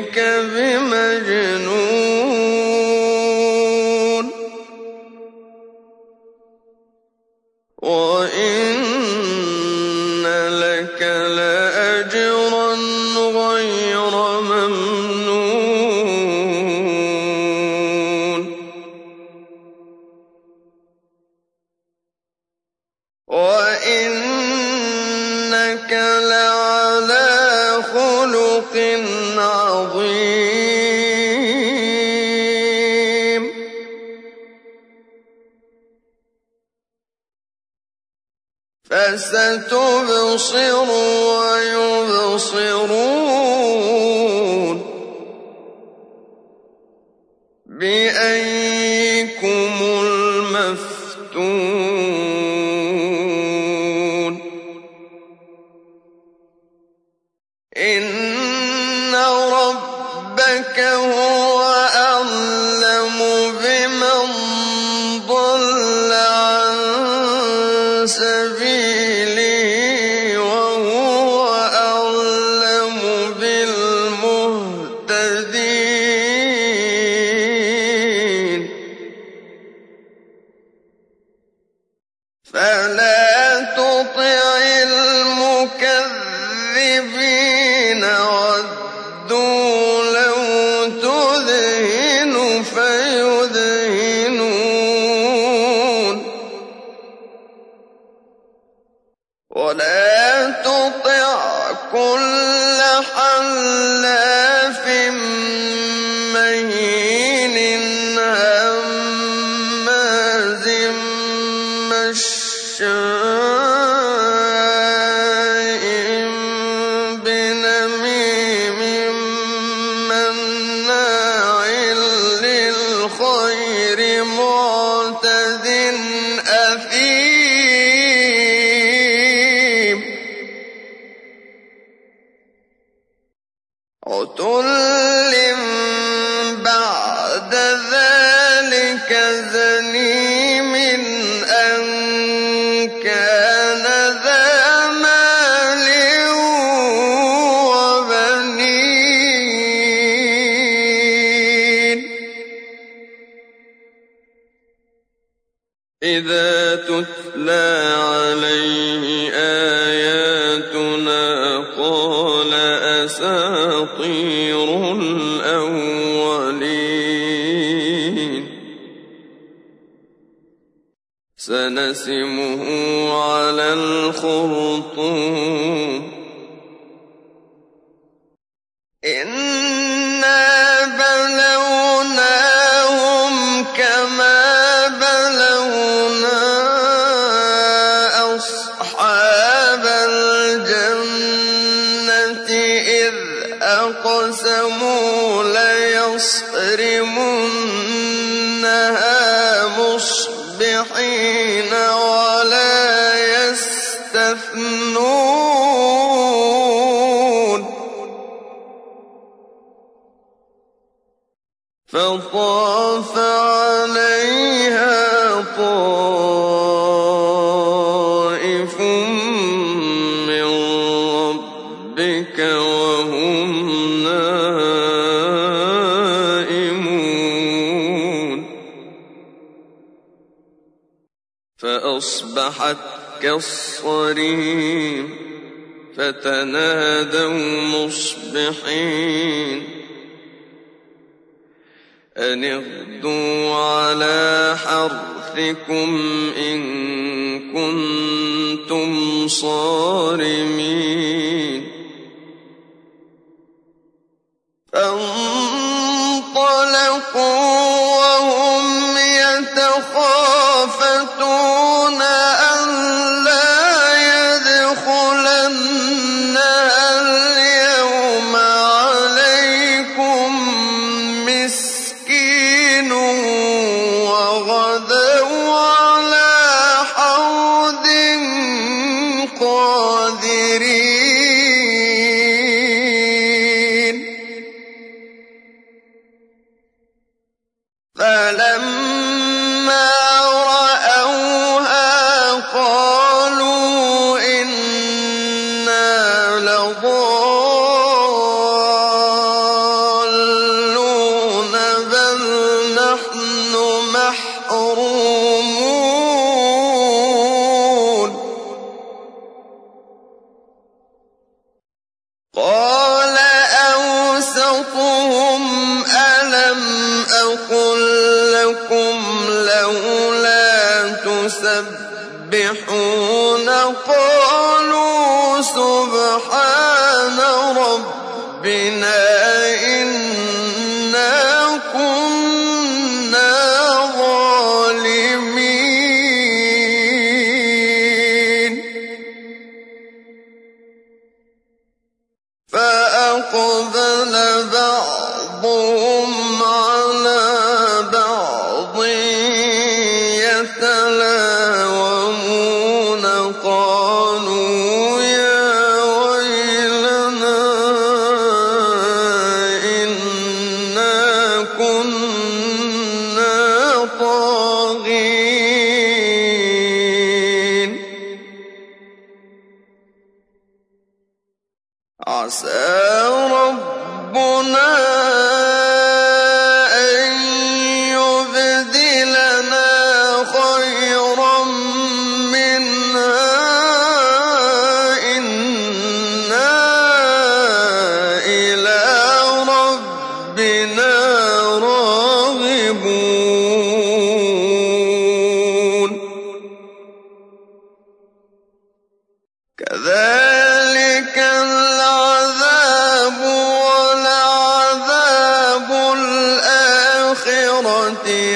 ربك بمجنون. وإن لك لأجرا غير ممنون. وإنك لعلى خلق عظيم. فستبصر ويبصرون سبيله وهو أعلم بالمهتدين. فلا تطع المكذبين ودوا قال أساطير الأولين. سنسمه على الخرطوم. فطاف عليها طائف من ربك وهم نائمون فأصبحت كالصريم فتنادوا مصبحين أن اغدوا على حرثكم إن كنتم صارمين. فانطلقوا وهم يتخافتون يسبحون قالوا سبحان ربنا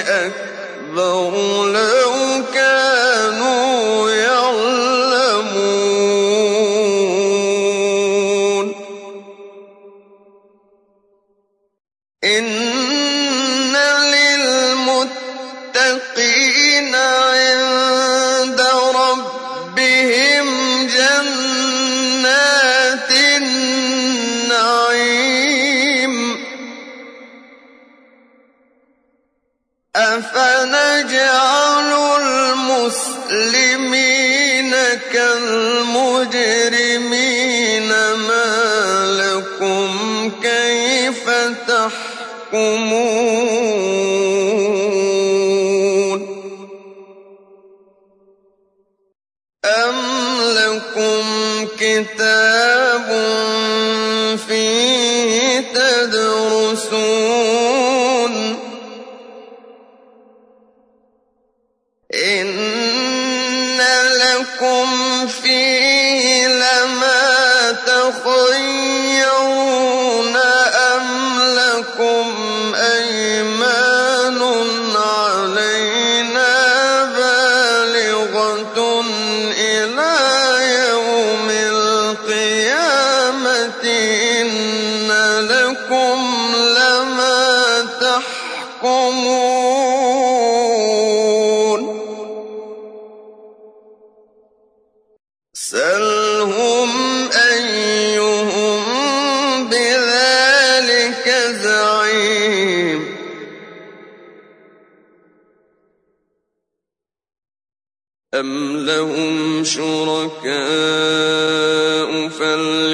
أكبر أم لهم شركاء فليعلموا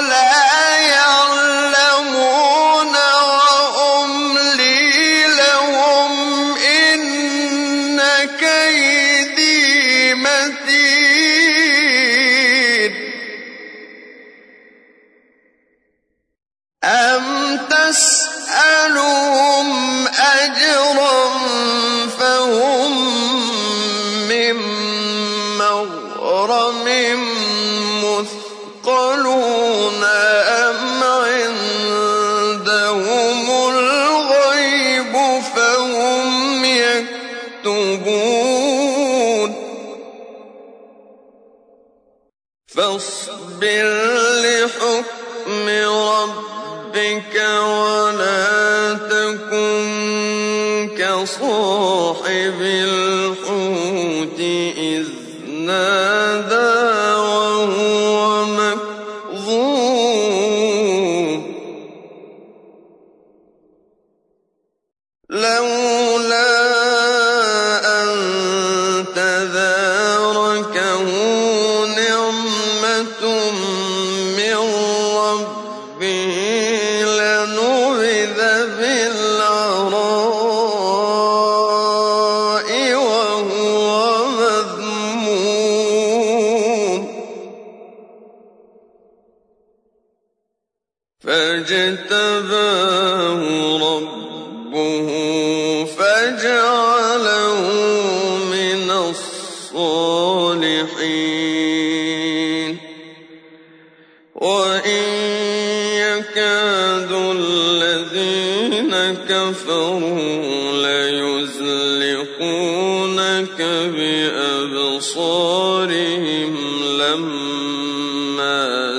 لَا يَعْلَمُونَ وَأُمْلِي لَهُمْ إِنَّ كَيْدِي مَتِينٌ. أَمْ تَسْأَلُهُمْ أَجْرًا فَهُمْ مِّن يُبْخَلُونَ أَمْ عِندَهُمُ الْغَيْبُ فَهُمْ يَكْتُبُونَ فَاصْبِرْ لِحُكْمِ رَبِّكَ وَلَا تَكُن كَصَاحِبِ نعمة من لنبذ بالعراء وهو مذموم. فاجتباه ربه فجعله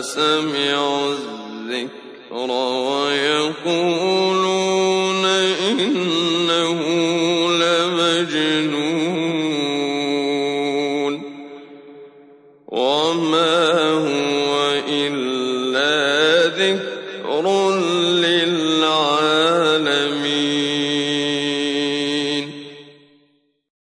سمعوا الذكر ويقولون